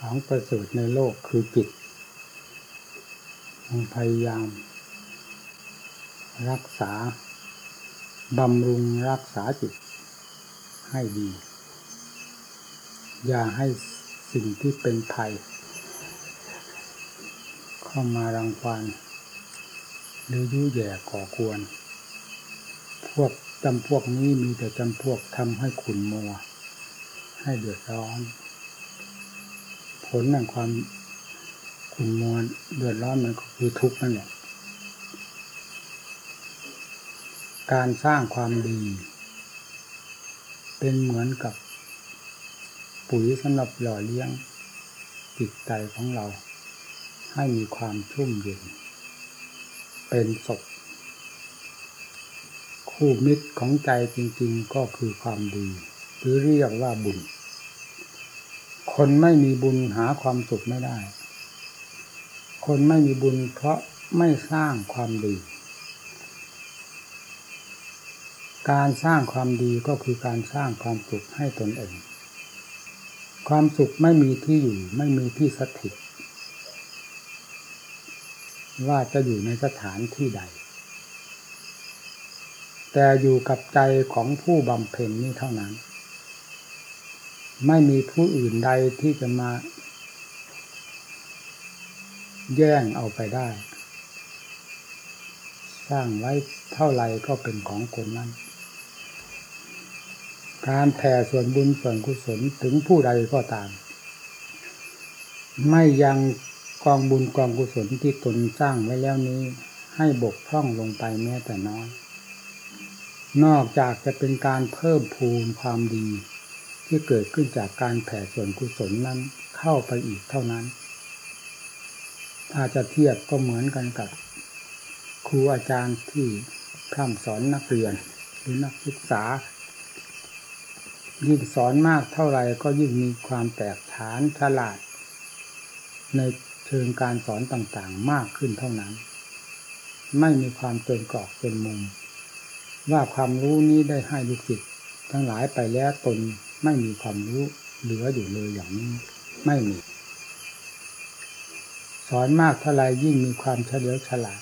ของประเสริฐในโลกคือจิตงพยายาม รักษา บำรุงรักษาจิต ให้ดี อย่าให้สิ่งที่เป็นภัย เข้ามารังควานหรือยุ่ยแย่ก่อกวน พวกจำพวกนี้มีแต่จำพวกทำให้ขุนมัว ให้เดือดร้อน ผลแห่งความขุ่นมัวเดือดร้อนมันก็คือทุกข์นั่นแหละการสร้างความดี เป็นเหมือนกับปุ๋ยสำหรับหล่อเลี้ยงจิตใจของเรา ให้มีความชุ่มเย็น เป็นศพคู่มิตรของใจจริง ๆ ก็คือความดี หรือเรียกว่าบุญ คนไม่มีบุญหาความสุขไม่ได้ คนไม่มีบุญเพราะไม่สร้างความดี การสร้างความดีก็คือการสร้างความสุขให้ตนเอง ความสุขไม่มีที่อยู่ไม่มีที่สถิต ว่าจะอยู่ในสถานที่ใด แต่อยู่กับใจของผู้บำเพ็ญนี่เท่านั้น ไม่มีผู้อื่นใดที่จะมา แย่งเอาไปได้ สร้างไว้เท่าไรก็เป็นของคนนั้น การแผ่ส่วนบุญส่วนกุศลถึงผู้ใดก็ตาม ไม่ยังกองบุญกองกุศลที่ตนสร้างไว้แล้วนี้ ให้บกพร่องลงไปแม้แต่น้อย นอกจากจะเป็นการเพิ่มพูนความดี ที่เกิดขึ้นจากการแผ่ส่วนกุศลนั้นเข้าไปอีกเท่านั้น ถ้าจะเทียบก็เหมือนกันกับครูอาจารย์ที่พร่ำสอนนักเรียนหรือนักศึกษา ยิ่งสอนมากเท่าไหร่ก็ยิ่งมีความแตกฐานฉลาด ในเชิงการสอนต่างๆมากขึ้นเท่านั้น ไม่มีความเกินกรอกเกินมุม ว่าความรู้นี้ได้ให้ลูกศิษย์ทั้งหลายไปแล้วตน ไม่มีความรู้เหลืออยู่เลยอย่างนี้ไม่มี สอนมากเท่าไรยิ่งมีความเฉลียวฉลาด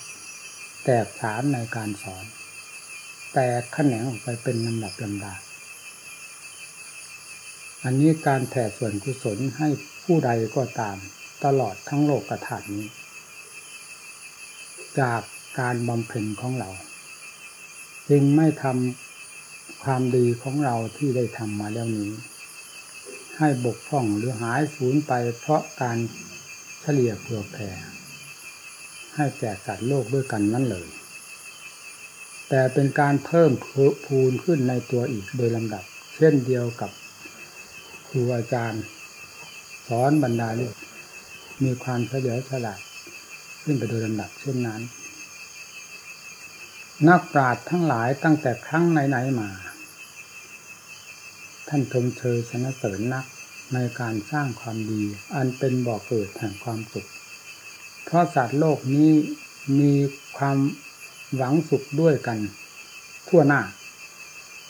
แตกฉานในการสอน แตกแขนงออกไปเป็นลำดับลำดาอันนี้การแผ่ส่วนกุศลให้ผู้ใดก็ตาม ตลอดทั้งโลกกระถานี้ จากการบำเพ็ญของเรา จึงไม่ทำ ความดีของเราที่ได้ทำมาแล้วนี้ ให้บกพร่องหรือหายสูญไปเพราะการเฉลี่ยเผื่อแผ่ให้แก่สัตว์โลกด้วยกันนั่นเลย แต่เป็นการเพิ่มพูนขึ้นในตัวอีกโดยลำดับ เช่นเดียวกับครูอาจารย์ สอนบรรดาลูกมีความเฉลียวฉลาดขึ้นไปโดยลำดับเช่นนั้น นักปราชญ์ทั้งหลายตั้งแต่ครั้งไหนๆมา ท่านชมเชยสนเสริญนักในการสร้างความดี อันเป็นบ่อกเกิดแห่งความสุข เพราะสัตว์โลกนี้มีความหวังสุขด้วยกัน ทั่วหน้า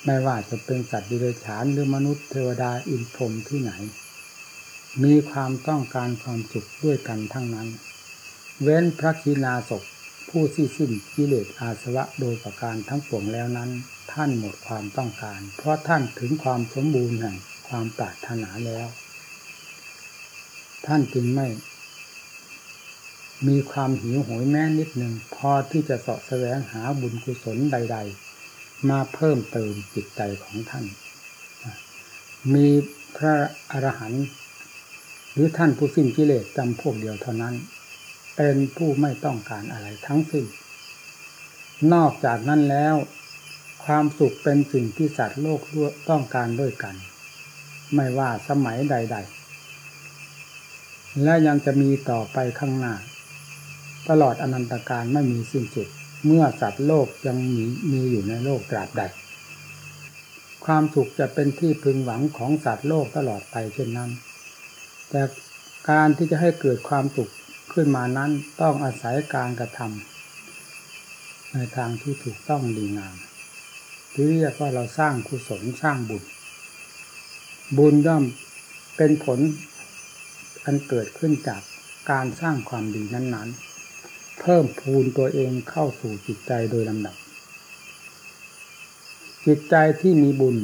ไม่ว่าจะเป็นสัตว์ดิเรกชันหรือมนุษย์เทวดาอินพรหมที่ไหน มีความต้องการความสุขด้วยกันทั้งนั้น เว้นพระคีนาศพ ผู้ที่สิ้นกิเลสอาสวะโดยประการทั้งปวงแล้วนั้น ท่านหมดความต้องการ เพราะท่านถึงความสมบูรณ์แห่งความปรารถนาแล้ว ท่านจึงไม่ มีความหิวโหยแม้นิดหนึ่งพอที่จะเสาะแสวงหาบุญกุศลใด ๆ มาเพิ่มเติมจิตใจของท่าน มีพระอรหันต์หรือท่านผู้สิ้นกิเลสจำพวกเดียวเท่านั้น เป็นผู้ไม่ต้องการอะไรทั้งสิ้นนอกจากนั้นแล้ว ความสุขเป็นสิ่งที่สัตว์โลกต้องการด้วยกัน ไม่ว่าสมัยใด ๆ และยังจะมีต่อไปข้างหน้า ตลอดอนันตการไม่มีสิ้นสุด เมื่อสัตว์โลกยังมีมีอยู่ในโลกตราบใด ความสุขจะเป็นที่พึงหวังของสัตว์โลกตลอดไปเช่นนั้น แต่การที่จะให้เกิดความสุข ขึ้นมานั้นต้องอาศัยการกระทำในทางที่ถูกต้องดีงามที่เรียกว่าเราสร้างกุศลสร้างบุญ บุญย่อมเป็นผลออันเกิดขึ้นจากการสร้างความดีนั้นๆ เพิ่มพูนตัวเองเข้าสู่จิตใจโดยลำดับ จิตใจที่มีบุญ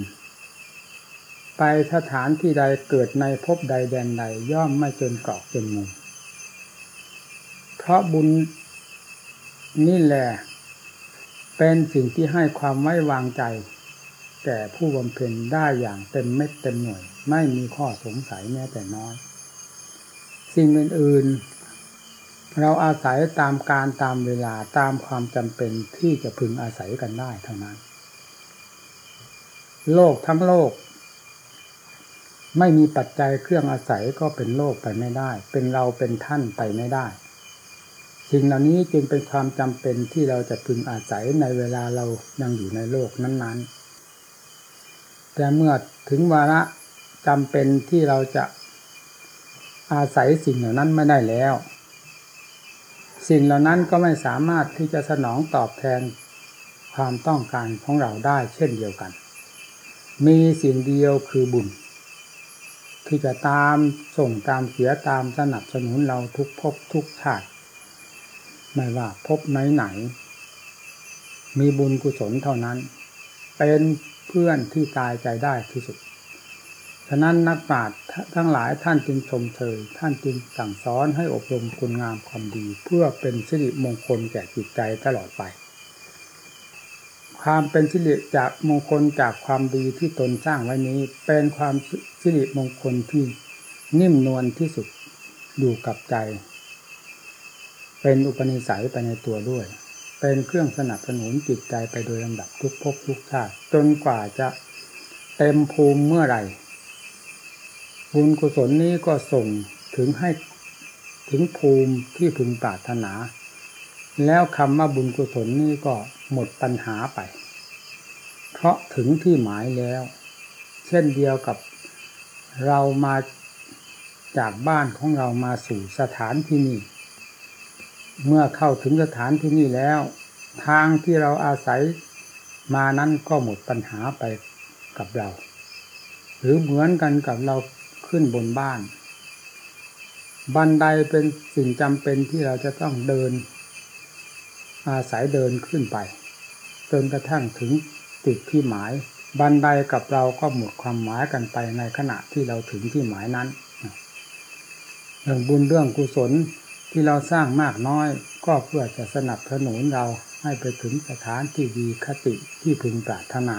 ไปสถานที่ใดเกิดในภพใดแดนใดย่อมไม่จนกรอกจนมุม เพราะบุญนี่แหละเป็นสิ่งที่ให้ความไว้วางใจ แก่ผู้บำเพ็ญได้อย่างเต็มเม็ดเต็มหน่วย ไม่มีข้อสงสัยแม้แต่น้อย สิ่งอื่นๆ เราอาศัยตามการตามเวลาตามความจำเป็นที่จะพึงอาศัยกันได้เทั้งนั้น โลกทั้งโลก ไม่มีปัจจัยเครื่องอาศัยก็เป็นโลกไปไม่ได้ เป็นเราเป็นท่านไปไม่ได้ สิ่งเหล่านี้จึงเป็นความจำเป็นที่เราจะพึงอาศัยในเวลาเรายังอยู่ในโลกนั้น ๆ แต่เมื่อถึงวาระจำเป็นที่เราจะอาศัยสิ่งเหล่านั้นไม่ได้แล้ว สิ่งเหล่านั้นก็ไม่สามารถที่จะสนองตอบแทนความต้องการของเราได้เช่นเดียวกัน มีสิ่งเดียวคือบุญ ที่จะตามส่งตามเสียตามสนับสนุนเราทุกภพทุกชาติ ไม่ว่าพบไหนไหน มีบุญกุศลเท่านั้น เป็นเพื่อนที่ตายใจได้ที่สุด ฉะนั้นนักปราชญ์ทั้งหลายท่านจึงชมเชยท่านจึงสั่งสอนให้อบรมคุณงามความดี เพื่อเป็นสิริมงคลแก่จิตใจตลอดไป ความเป็นสิริจากมงคลจากความดีที่ตนสร้างไว้นี้ เป็นความสิริมงคลที่นิ่มนวลที่สุดอยู่กับใจ เป็นอุปนิสัยไปในตัวด้วย เป็นเครื่องสนับสนุนจิตใจไปโดยลำดับทุกภพทุกชาติจนกว่าจะเต็มภูมิเมื่อไหร่ บุญกุศลนี้ก็ส่งถึงให้ถึงภูมิที่พึงปรารถนา แล้วคำว่าบุญกุศลนี้ก็หมดปัญหาไป เพราะถึงที่หมายแล้ว เช่นเดียวกับเรามาจากบ้านของเรามาสู่สถานที่นี้ เมื่อเข้าถึงสถานที่นี่แล้ว ทางที่เราอาศัยมานั้นก็หมดปัญหาไปกับเรา หรือเหมือนกันกับเราขึ้นบนบ้าน บันไดเป็นสิ่งจำเป็นที่เราจะต้องเดิน อาศัยเดินขึ้นไปจนกระทั่งถึงจุดที่หมาย บันไดกับเราก็หมดความหมายกันไปในขณะที่เราถึงที่หมายนั้นเรื่องบุญเรื่องกุศล ที่เราสร้างมากน้อย ก็เพื่อจะสนับสนุนเราให้ไปถึงสถานที่ดีคติที่พึงปรารถนา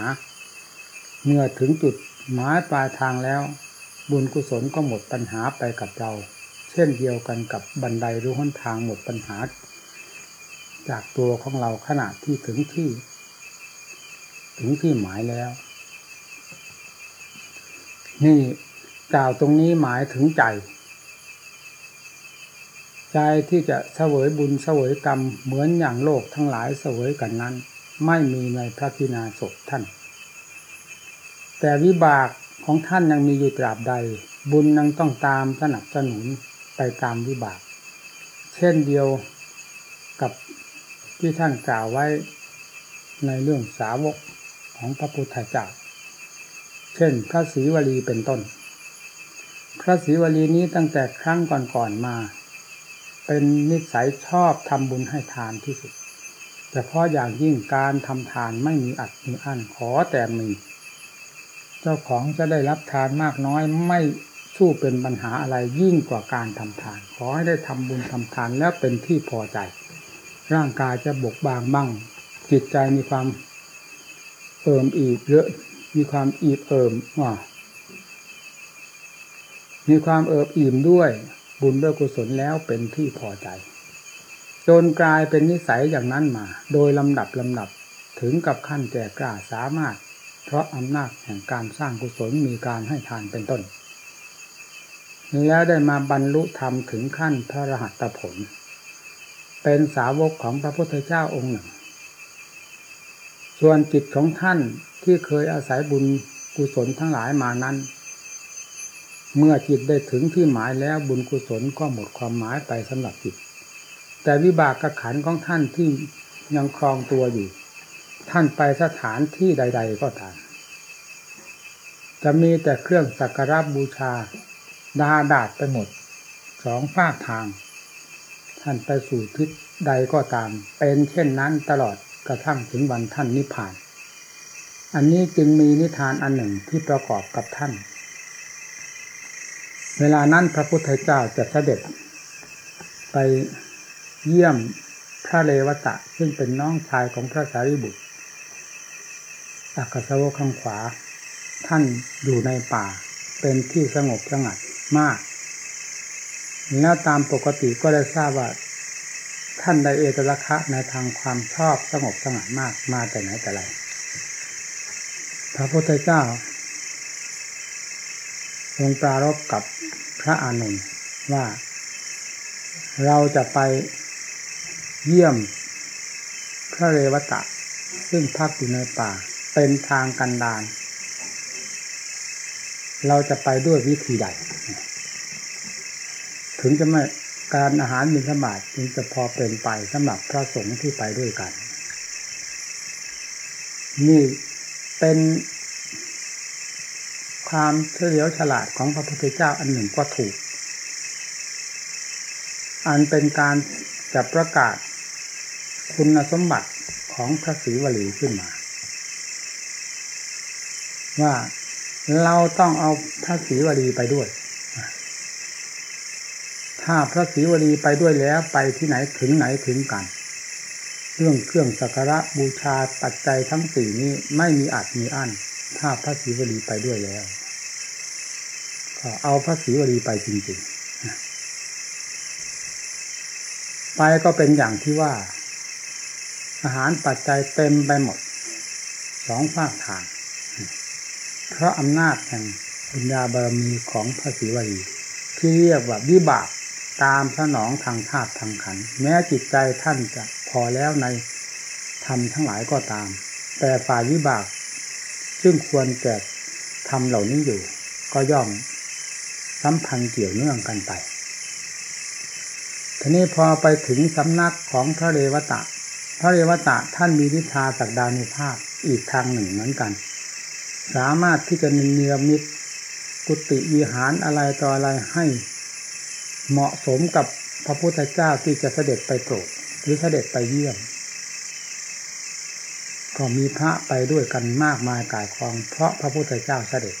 เมื่อถึงจุดหมายปลายทางแล้ว บุญกุศลก็หมดปัญหาไปกับเรา เช่นเดียวกันกับบันไดหรือหนทางหมดปัญหา จากตัวของเราขณะที่ถึงที่ ถึงที่หมายแล้ว นี่กล่าวตรงนี้หมายถึงใจ ใจที่จะเสวยบุญเสวยกรรมเหมือนอย่างโลกทั้งหลายเสวยกันนั้น ไม่มีในพระกินาศท่าน แต่วิบากของท่านยังมีอยู่ตราบใด บุญยังต้องตามสนับสนุนไปตามวิบาก เช่นเดียวกับที่ท่านกล่าวไว้ในเรื่องสาวกของพระพุทธเจ้าเช่น พระศรีวลีเป็นต้น พระศรีวลีนี้ตั้งแต่ครั้งก่อนๆมา เป็นนิสัยชอบทำบุญให้ทานที่สุด แต่เพราะอย่างยิ่งการทำทานไม่มีอัดมีอั้นขอแต่มีเจ้าของจะได้รับทานมากน้อยไม่สู้เป็นปัญหาอะไรยิ่งกว่าการทำทาน ขอให้ได้ทำบุญทำทานแล้วเป็นที่พอใจ ร่างกายจะบกบางบ้าง จิตใจมีความเอิมอีบเยอะมีความอีบเอิมว่ามีความเอิบอิ่มด้วย บุญด้วยกุศลแล้วเป็นที่พอใจ จนกลายเป็นนิสัยอย่างนั้นมา โดยลำดับลำดับถึงกับขั้นแก่กล้าสามารถ เพราะอำนาจแห่งการสร้างกุศลมีการให้ทานเป็นต้นแล้วได้มาบรรลุธรรมถึงขั้นพระรหัตผล เป็นสาวกของพระพุทธเจ้าองค์หนึ่ง ส่วนจิตของท่านที่เคยอาศัยบุญกุศลทั้งหลายมานั้น เมื่อจิตได้ถึงที่หมายแล้วบุญกุศลก็หมดความหมายไปสำหรับจิต แต่วิบากกระขันของท่านที่ยังครองตัวอยู่ ท่านไปสถานที่ใด ๆ ก็ตามจะมีแต่เครื่องสักการะบูชา ดาดาดไปหมดสองภาคทาง ท่านไปสู่ทิศใดก็ตาม เป็นเช่นนั้นตลอดกระทั่งถึงวันท่านนิพพาน อันนี้จึงมีนิทานอันหนึ่งที่ประกอบกับท่าน เวลานั้นพระพุทธเจ้าจะเสด็จ ไปเยี่ยมพระเลวตะ ซึ่งเป็นน้องชายของพระสารีบุตรอักษรวข้างขวา ท่านอยู่ในป่า เป็นที่สงบสงัดมาก แล้วตามปกติก็ได้ทราบว่า ท่านไดเอตระคะในทางความชอบสงบสงัดมากมาแต่ไหนแต่ไรพระพุทธเจ้า ทรงปรารบกับพระอานนท์ว่า เราจะไปเยี่ยมพระเรวตะ ซึ่งพักอยู่ในป่า เป็นทางกันดารเราจะไปด้วยวิธีใด ถึงจะไม่การอาหารมินสบาทจึงจะพอเป็นไปสำหรับพระสงฆ์ที่ไปด้วยกัน นี่เป็น ความเฉลียวฉลาดของพระพุทธเจ้าอันหนึ่งก็ถูก อันเป็นการจะประกาศคุณสมบัติของพระศรีวลีขึ้นมา ว่าเราต้องเอาพระศรีวลีไปด้วย ถ้าพระศรีวลีไปด้วยแล้วไปที่ไหนถึงไหนถึงกัน เรื่องเครื่องสักการะบูชาปัจจัยทั้งสี่นี้ไม่มีอัดมีอั้นถ้าพระศรีวลีไปด้วยแล้ว เอาพระศรีวลีไปจริงๆไปก็เป็นอย่างที่ว่า อาหารปัจจัยเต็มไปหมด สองฝากทาง เพราะอำนาจแห่งปัญญาบารมีของพระศรีวลีที่เรียกว่าวิบากตามสนองทางธาตุทางขัน แม้จิตใจท่านจะพอแล้วในธรรมทั้งหลายก็ตาม แต่ฝ่ายวิบาก ซึ่งควรแก่ทำเหล่านี้อยู่ ก็ย่อม สัมพันธ์เกี่ยวเนื่องกันไป ทีนี้พอไปถึงสำนักของพระเรวตะ พระเรวตะท่านมีวิชาสักดานุภาพอีกทางหนึ่งเหมือนกัน สามารถที่จะเนียมิตกุฏิวิหารอะไรต่ออะไรให้เหมาะสมกับพระพุทธเจ้าที่จะเสด็จไปโปรดหรือเสด็จไปเยี่ยม ก็มีพระไปด้วยกันมากมายกายคลองเพราะพระพุทธเจ้าเสด็จ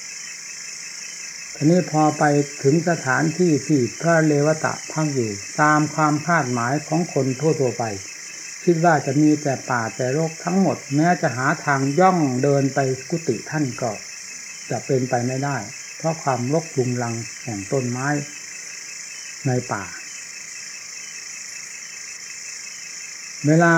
ทีนี้พอไปถึงสถานที่ที่พระเลวตะพักอยู่ ตามความคาดหมายของคนทั่วๆไป คิดว่าจะมีแต่ป่าแต่โรคทั้งหมด แม้จะหาทางย่องเดินไปกุฏิท่านก็จะเป็นไปไม่ได้ เพราะความรกลุงลังแห่งต้นไม้ในป่า เวลา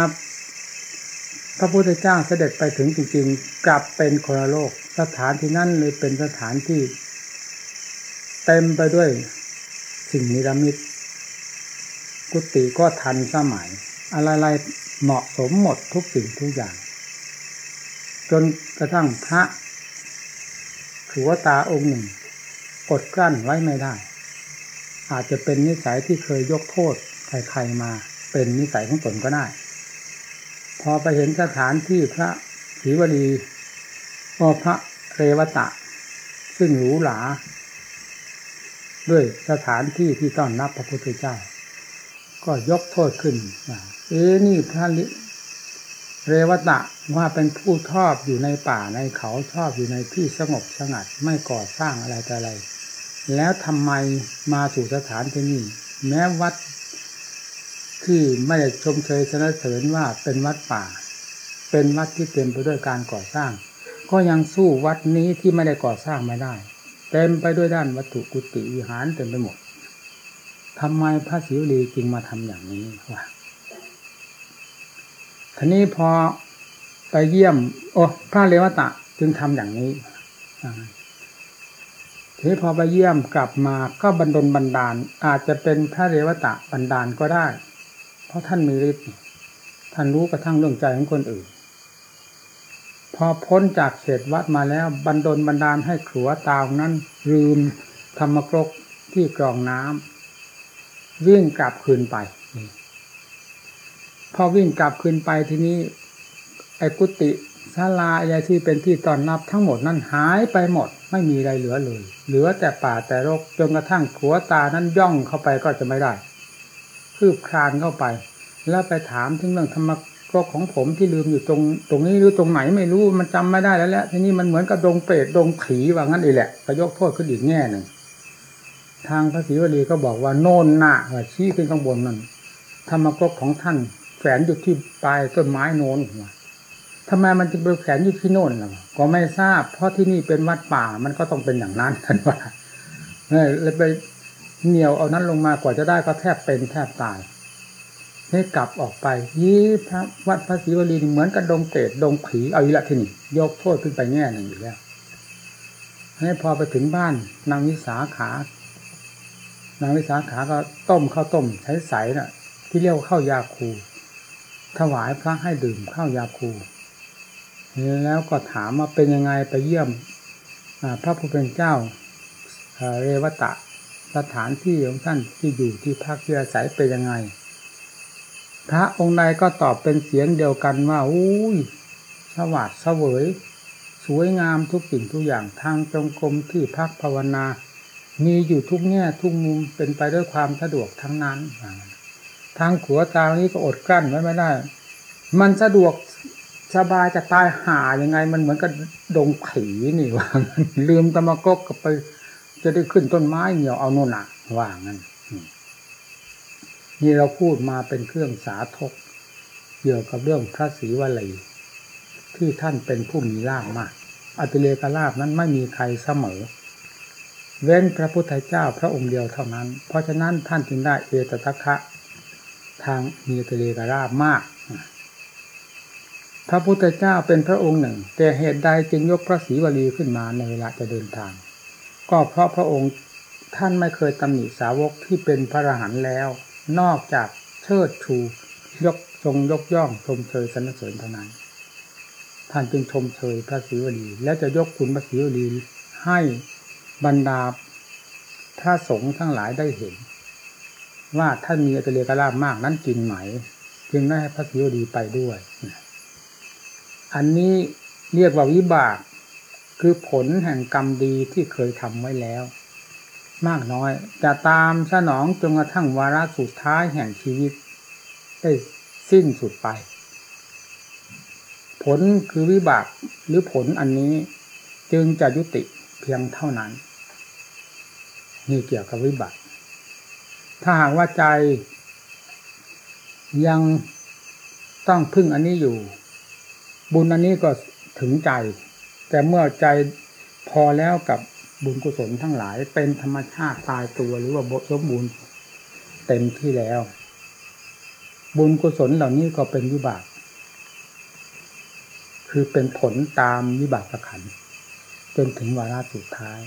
พระพุทธเจ้าเสด็จไปถึงจริงๆ กลับเป็นคนละโลก สถานที่นั่นเลยเป็นสถานที่ เต็มไปด้วยสิ่งนิรมิตกุฏิก็ทันสมัย อะไรๆเหมาะสมหมดทุกสิ่งทุกอย่าง จนกระทั่งพระถือว่าตาองค์หนึ่งกดกลั้นไว้ไม่ได้ อาจจะเป็นนิสัยที่เคยยกโทษใครๆมา เป็นนิสัยของตนก็ได้ พอไปเห็นสถานที่พระศรีวลีก็พระเรวตะ ซึ่งหรูหรา ด้วยสถานที่ที่ต้อนรับพระพุทธเจ้า ก็ยกโทษขึ้นเอ๊นี่พระเรวตะว่าเป็นผู้ชอบอยู่ในป่าในเขาชอบอยู่ในที่สงบสงัดไม่ก่อสร้างอะไรแต่อะไร แล้วทำไมมาสู่สถานที่นี้แม้วัดที่ไม่ได้ชมเชยสนเสริญว่าเป็นวัดป่า เป็นวัดที่เต็มไปด้วยการก่อสร้าง ก็ยังสู้วัดนี้ที่ไม่ได้ก่อสร้างไม่ได้ เต็มไปด้วยด้านวัตถุกุฏิวิหารเต็มไปหมดทำไมพระศิวลีจึงมาทำอย่างนี้วะทีนี้พอไปเยี่ยม โอ้พระเลวตะจึงทำอย่างนี้ทีนี้พอไปเยี่ยมกลับมาก็บันดลบันดาล อาจจะเป็นพระเรวตะบันดาลก็ได้ เพราะท่านมีฤทธิ์ท่านรู้กระทั่งเรื่องใจของคนอื่น พอพ้นจากเขตวัดมาแล้วบันดลบันดาลให้ขัวตาวนั้นลืมธรรมกรกที่กรองน้ำวิ่งกลับคืนไปพอวิ่งกลับคืนไปทีนี้ ไอ้กุฏิศาลาอะไรที่เป็นที่ตอนรับทั้งหมดนั้นหายไปหมด ไม่มีอะไรเหลือเลย เหลือแต่ป่าแต่รกจนกระทั่งขัวตานั้นย่องเข้าไปก็จะไม่ได้ คืบคลานเข้าไป แล้วไปถามถึงเรื่องธรรม กรของผมที่ลืมอยู่ตรงตรงนี้หรือตรงไหนไม่รู้มันจำไม่ได้แล้วแหละทีนี้มันเหมือนกับดงเปรตดงผีว่างั้นเองแหละก็ยกโทษขึ้นอีกแง่หนึ่งทางพระศรีวลีก็บอกว่าโน่นหน้าชี้ขึ้นข้างบนนั่นธรรมกรของท่านแฝนอยู่ที่ปลายต้นไม้โน้นหัวทำไมมันจึงไปแฝนอยู่ที่โน่นล่ะก็ไม่ทราบ เพราะที่นี่เป็นวัดป่ามันก็ต้องเป็นอย่างนั้นท่านว่าเลยไปเหนียวเอานั้นลงมากว่าจะได้ก็แทบเป็นแทบตาย ให้กลับออกไปยี่พระวัดพระศรีวลีเหมือนกับดงเตดดงผีเอาอีละที่นี่ยกโทษขึ้นไปแง่หนึ่งอยู่แล้วให้พอไปถึงบ้านนางวิสาขานางวิสาขาก็ต้มข้าวต้มใช้ใสน่ะ ที่เรียกว่าข้าวยาคู ถวายพระให้ดื่มข้าวยาคูแล้วก็ถามว่าเป็นยังไงไปเยี่ยมพระผู้เป็นเจ้าเรวตะสถานที่ของท่านที่อยู่ที่พักที่อาศัยเป็นยังไง พระองค์ใดก็ตอบเป็นเสียงเดียวกันว่าอุ้ยสวัสดเสวย สวยงามทุกสิ่งทุกอย่างทางจงกรมที่พักภาวนา มีอยู่ทุกแง่ทุกมุมเป็นไปด้วยความสะดวกทั้งนั้น ทางขัวตานี้ก็อดกั้นไว้ไม่ได้ มันสะดวกสบายจะตายหายังไง มันเหมือนกับดงผีนี่ว่าลืมตะมากกกับไป จะได้ขึ้นต้นไม้เหี่ยวเอาโน่นน่ะว่างั้น นี่เราพูดมาเป็นเครื่องสาธกเกี่ยวกับเรื่องพระศรีวลีที่ท่านเป็นผู้มีลาภมากอัติเลกลาภนั้นไม่มีใครเสมอ เว้นพระพุทธเจ้าพระองค์เดียวเท่านั้น เพราะฉะนั้นท่านจึงได้เอตตะคะ ทางมีอัติเลกลาภมาก พระพุทธเจ้าเป็นพระองค์หนึ่ง แต่เหตุใดจึงยกพระศรีวลีขึ้นมาในเวลาจะเดินทาง ก็เพราะพระองค์ท่านไม่เคยตำหนิสาวกที่เป็นพระอรหันต์แล้ว นอกจากเชิดชูยกทรงยกย่องชมเชยสรรเสริญเท่านั้น ท่านจึงชมเชยพระศรีวลี และจะยกคุณพระศรีวลีให้บรรดาพระสงฆ์ทั้งหลายได้เห็น ว่าท่านมีอัตเลกลาภมากนั้นจริงไหม จึงได้ให้พระศรีวลีไปด้วย อันนี้เรียกว่าวิบากคือผลแห่งกรรมดีที่เคยทำไว้แล้ว มากน้อย จะตามสนองจนกระทั่งวาระสุดท้ายแห่งชีวิต ได้สิ้นสุดไป ผลคือวิบากหรือผลอันนี้จึงจะยุติเพียงเท่านั้น นี่เกี่ยวกับวิบากถ้าหากว่าใจ ยังต้องพึ่งอันนี้อยู่ บุญอันนี้ก็ถึงใจ แต่เมื่อใจพอแล้วกับ บุญกุศลทั้งหลายเป็นธรรมชาติตายตัวหรือว่าบสมบูรณ์เต็มที่แล้ว บุญกุศลเหล่านี้ก็เป็นวิบาก คือเป็นผลตามวิบากประขันจนถึงวาระสุดท้าย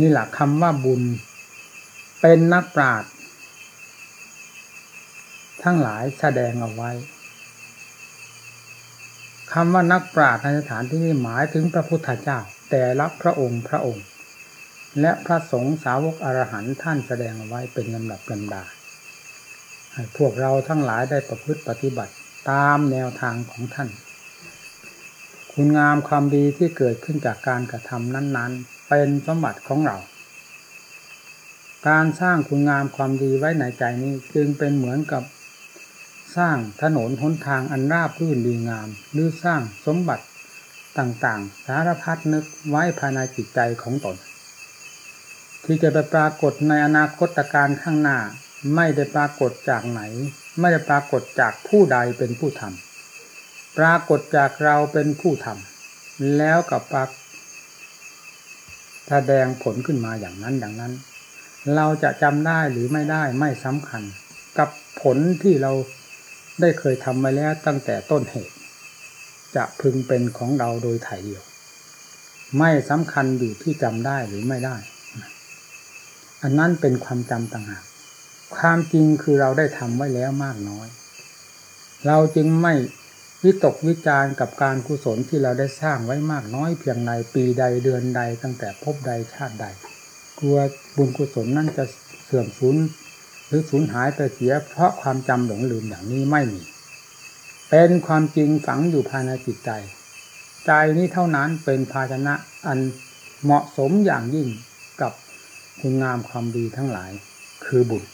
นี่แหละคำว่าบุญ เป็นนักปราชญ์ทั้งหลายแสดงเอาไว้คำว่านักปราชญ์ในสถานที่นี้หมายถึงพระพุทธเจ้า แต่รับพระองค์พระองค์ และพระสงฆ์สาวกอรหันท่านแสดงเอาไว้เป็นลำดับลำดาให้พวกเราทั้งหลายได้ประพฤติปฏิบัติตามแนวทางของท่าน คุณงามความดีที่เกิดขึ้นจากการกระทำนั้น ๆ เป็นสมบัติของเรา การสร้างคุณงามความดีไว้ในใจนี้จึงเป็นเหมือนกับสร้างถนนหนทางอันราบรื่นดีงาม หรือสร้างสมบัติ ต่างๆ สารพัดนึกไว้ภายในจิตใจของตน ที่จะไปปรากฏในอนาคตการข้างหน้า ไม่ได้ปรากฏจากไหน ไม่ได้ปรากฏจากผู้ใดเป็นผู้ทำปรากฏจากเราเป็นผู้ทำแล้วกับปรากแสดงผลขึ้นมาอย่างนั้นอย่างนั้น เราจะจำได้หรือไม่ได้ไม่สำคัญ กับผลที่เราได้เคยทำมาแล้วตั้งแต่ต้นเหตุ จะพึงเป็นของเราโดยถ่ายเดียว ไม่สำคัญอยู่ที่จำได้หรือไม่ได้ อันนั้นเป็นความจำต่างหากความจริงคือเราได้ทำไว้แล้วมากน้อย เราจึงไม่วิตกวิจารกับการกุศลที่เราได้สร้างไว้มากน้อยเพียงในปีใดเดือนใดตั้งแต่พบใดชาติใด กลัวบุญกุศลนั่นจะเสื่อมสูญหรือสูญหายไปเสียเพราะความจำหลงลืมอย่างนี้ไม่มี เป็นความจริงฝังอยู่ภายในจิตใจ ใจนี้เท่านั้นเป็นภาชนะอันเหมาะสมอย่างยิ่งกับคุณงามความดีทั้งหลายคือบุญ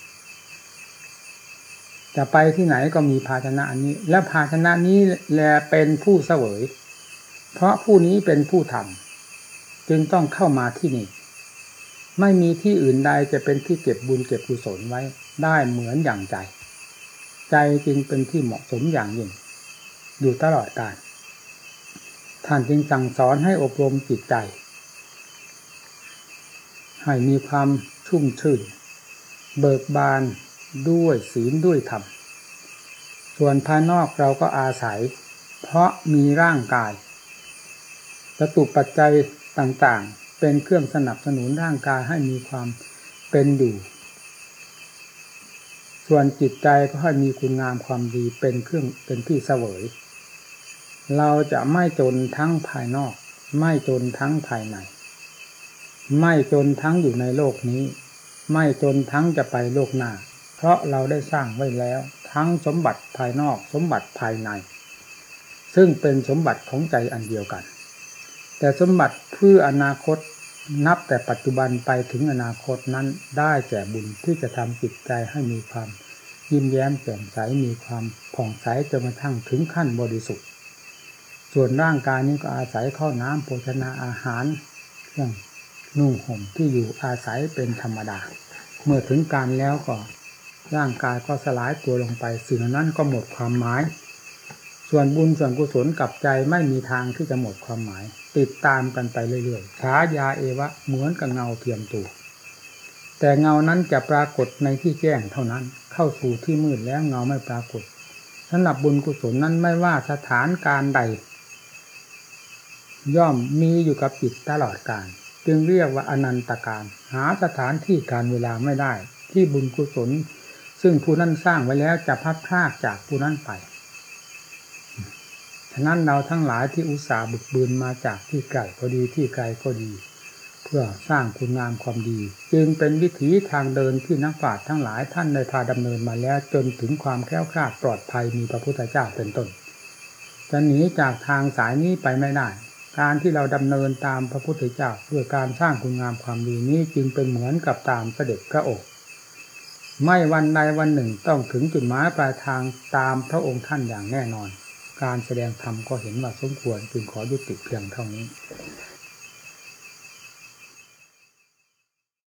จะไปที่ไหนก็มีภาชนะอันนี้ และภาชนะนี้แลเป็นผู้เสวย เพราะผู้นี้เป็นผู้ทำจึงต้องเข้ามาที่นี่ ไม่มีที่อื่นใดจะเป็นที่เก็บบุญเก็บกุศลไว้ได้เหมือนอย่างใจ ใจจึงเป็นที่เหมาะสมอย่างยิ่ง อยู่ตลอดกาลท่านจึงสั่งสอนให้อบรมจิตใจ ให้มีความชุ่มชื่น เบิกบานด้วยศีลด้วยธรรม ส่วนภายนอกเราก็อาศัย เพราะมีร่างกายจตุปัจจัยต่างๆ เป็นเครื่องสนับสนุนร่างกายให้มีความเป็นอยู่ส่วนจิตใจก็ให้มีคุณงามความดีเป็นเครื่องเป็นที่เสวย เราจะไม่จนทั้งภายนอก ไม่จนทั้งภายใน ไม่จนทั้งอยู่ในโลกนี้ ไม่จนทั้งจะไปโลกหน้า เพราะเราได้สร้างไว้แล้ว ทั้งสมบัติภายนอกสมบัติภายใน ซึ่งเป็นสมบัติของใจอันเดียวกัน แต่สมบัติเพื่ออนาคตนับแต่ปัจจุบันไปถึงอนาคตนั้นได้แก่บุญที่จะทำจิตใจให้มีความ ยิ้มแย้มแจ่มใสมีความผ่องใสจนกระทั่งถึงขั้นบริสุทธิ์ ส่วนร่างกายนี้ก็อาศัยข้าวน้ำโภชนาอาหารเครื่องนุ่งห่มที่อยู่อาศัยเป็นธรรมดา เมื่อถึงการแล้วก็ร่างกายก็สลายตัวลงไป สิ่งนั้นก็หมดความหมาย ส่วนบุญส่วนกุศลกับใจไม่มีทางที่จะหมดความหมาย ติดตามกันไปเรื่อยๆฉายาเอวะเหมือนกับเงาเทียมตัว แต่เงานั้นจะปรากฏในที่แจ้งเท่านั้น เข้าสู่ที่มืดแล้วเงาไม่ปรากฏสำหรับบุญกุศลนั้นไม่ว่าสถานการใด ย่อมมีอยู่กับจิตตลอดกาลจึงเรียกว่าอนันตการหาสถานที่การเวลาไม่ได้ ที่บุญกุศล ซึ่งผู้นั้นสร้างไว้แล้วจะพัดพรากจากผู้นั้นไปฉะนั้นเราทั้งหลายที่อุตส่าห์บึกบืนมาจากที่ไกลก็ดีที่ไกลก็ดี เพื่อสร้างคุณงามความดี จึงเป็นวิถีทางเดินที่นักปราชญ์ทั้งหลายท่านได้พาดำเนินมาแล้วจนถึงความแคล้วคลาดปลอดภัยมีพระพุทธเจ้าเป็นต้นจะหนีจากทางสายนี้ไปไม่ได้ การที่เราดำเนินตามพระพุทธเจ้าเพื่อการสร้างคุณงามความดีนี้จึงเป็นเหมือนกับตามเสด็จพระองค์ไม่วันใดวันหนึ่งต้องถึงจุดหมายปลายทางตามพระองค์ท่านอย่างแน่นอน การแสดงธรรมก็เห็นว่าสมควรจึงขอยุติเพียงเท่านี้